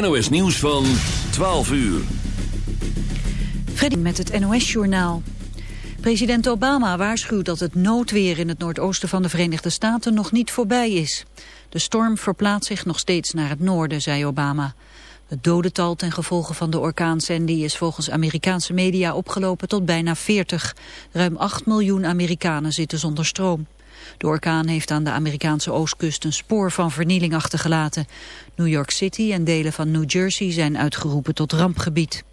NOS Nieuws van 12 uur. Freddy met het NOS-journaal. President Obama waarschuwt dat het noodweer in het noordoosten van de Verenigde Staten nog niet voorbij is. De storm verplaatst zich nog steeds naar het noorden, zei Obama. Het dodental ten gevolge van de orkaan Sandy is volgens Amerikaanse media opgelopen tot bijna 40. Ruim 8 miljoen Amerikanen zitten zonder stroom. De orkaan heeft aan de Amerikaanse oostkust een spoor van vernieling achtergelaten. New York City en delen van New Jersey zijn uitgeroepen tot rampgebied.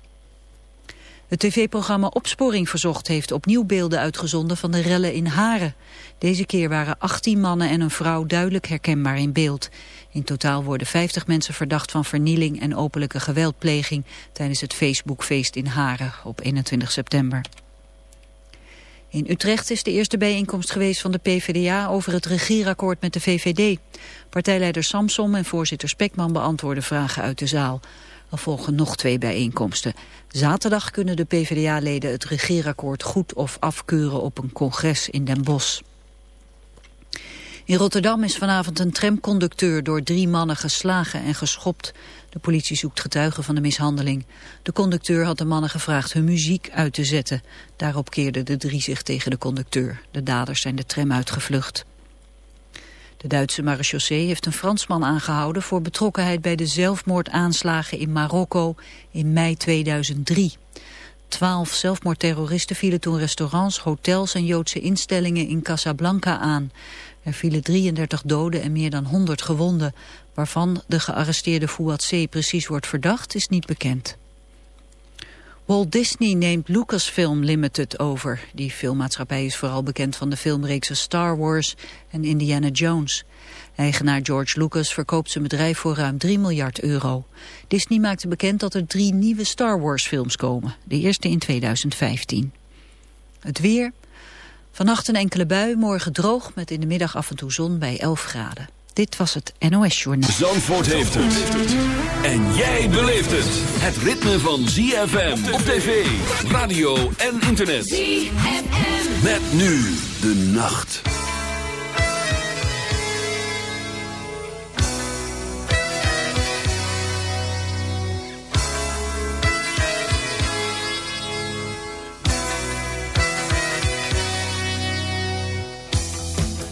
Het tv-programma Opsporing Verzocht heeft opnieuw beelden uitgezonden van de rellen in Haren. Deze keer waren 18 mannen en een vrouw duidelijk herkenbaar in beeld. In totaal worden 50 mensen verdacht van vernieling en openlijke geweldpleging tijdens het Facebookfeest in Haren op 21 september. In Utrecht is de eerste bijeenkomst geweest van de PvdA over het regierakkoord met de VVD. Partijleider Samsom en voorzitter Spekman beantwoorden vragen uit de zaal. Er volgen nog twee bijeenkomsten. Zaterdag kunnen de PvdA-leden het regierakkoord goed of afkeuren op een congres in Den Bosch. In Rotterdam is vanavond een tramconducteur door drie mannen geslagen en geschopt. De politie zoekt getuigen van de mishandeling. De conducteur had de mannen gevraagd hun muziek uit te zetten. Daarop keerden de drie zich tegen de conducteur. De daders zijn de tram uitgevlucht. De Duitse marechaussee heeft een Fransman aangehouden voor betrokkenheid bij de zelfmoordaanslagen in Marokko in mei 2003. Twaalf zelfmoordterroristen vielen toen restaurants, hotels en Joodse instellingen in Casablanca aan. Er vielen 33 doden en meer dan 100 gewonden. Waarvan de gearresteerde Fouad C. precies wordt verdacht is niet bekend. Walt Disney neemt Lucasfilm Limited over. Die filmmaatschappij is vooral bekend van de filmreeksen Star Wars en Indiana Jones. Eigenaar George Lucas verkoopt zijn bedrijf voor ruim 3 miljard euro. Disney maakte bekend dat er drie nieuwe Star Wars films komen. De eerste in 2015. Het weer. Vannacht een enkele bui, morgen droog met in de middag af en toe zon bij 11 graden. Dit was het NOS Journaal. Zandvoort heeft het. En jij beleeft het. Het ritme van ZFM op tv, radio en internet. ZFM. Met nu de nacht.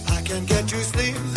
I can get you sleep.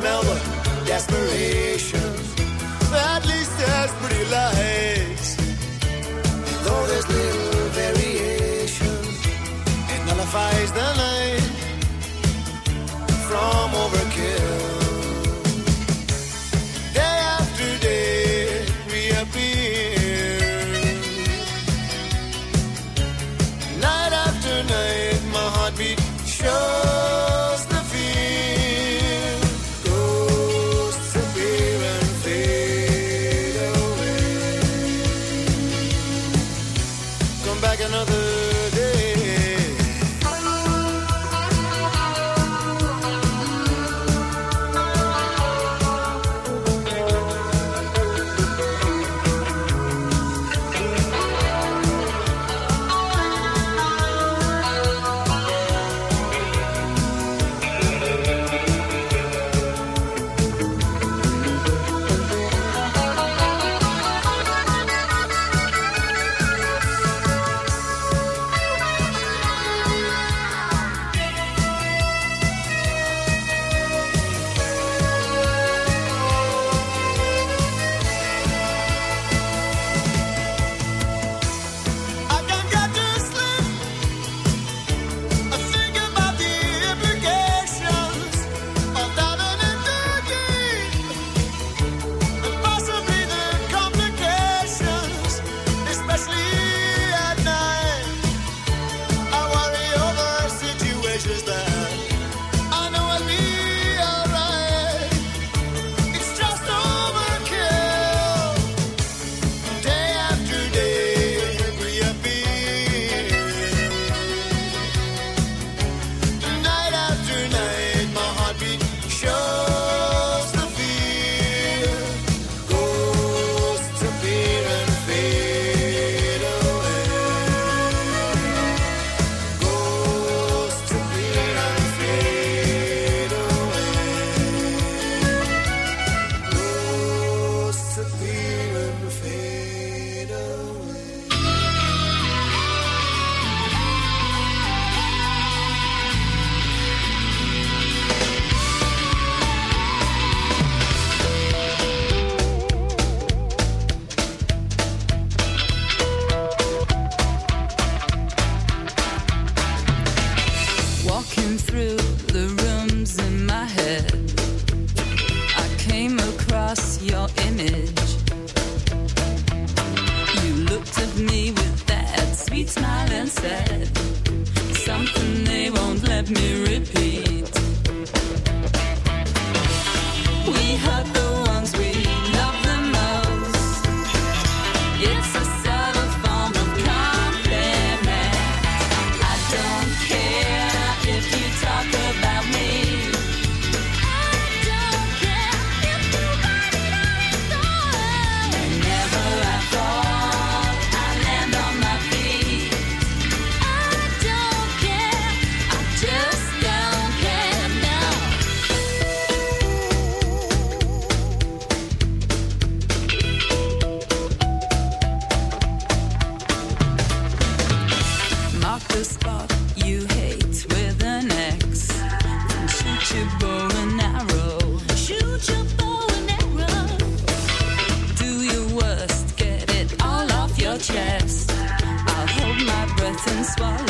Smell the desperation. At least there's pretty lights. soir.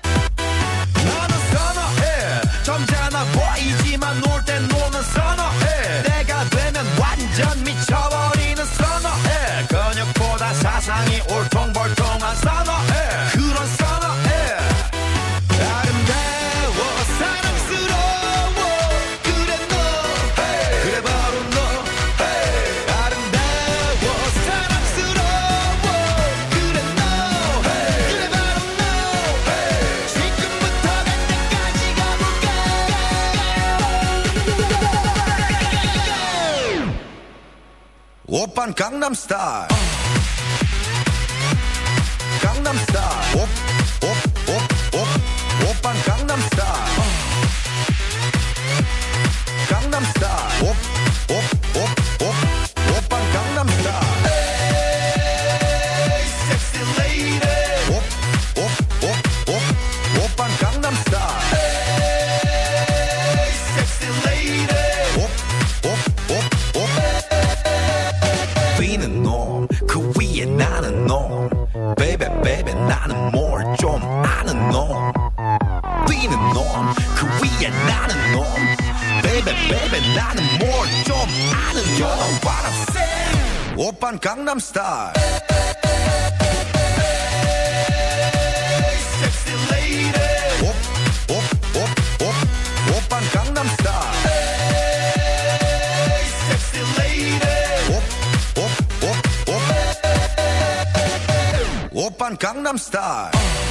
Baby, Baby, baby, 나는 more. I don't know what I'm saying. Open gangnam Sexy lady. Op, op, Sexy lady. Gangnam Style.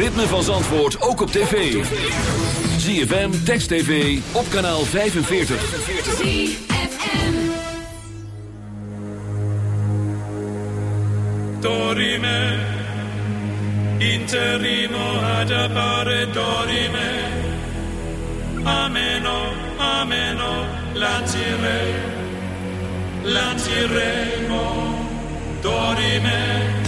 ritme van Zandvoort ook op tv. ZFM, Text TV, op kanaal 45. ZFM Dorime Interimo ad appare dorime Ameno, ameno, lancire Lanciremo, dorime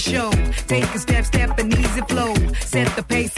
show. Take a step, step and easy flow. Set the pace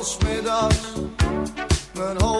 tot smiddags mijn hoofd.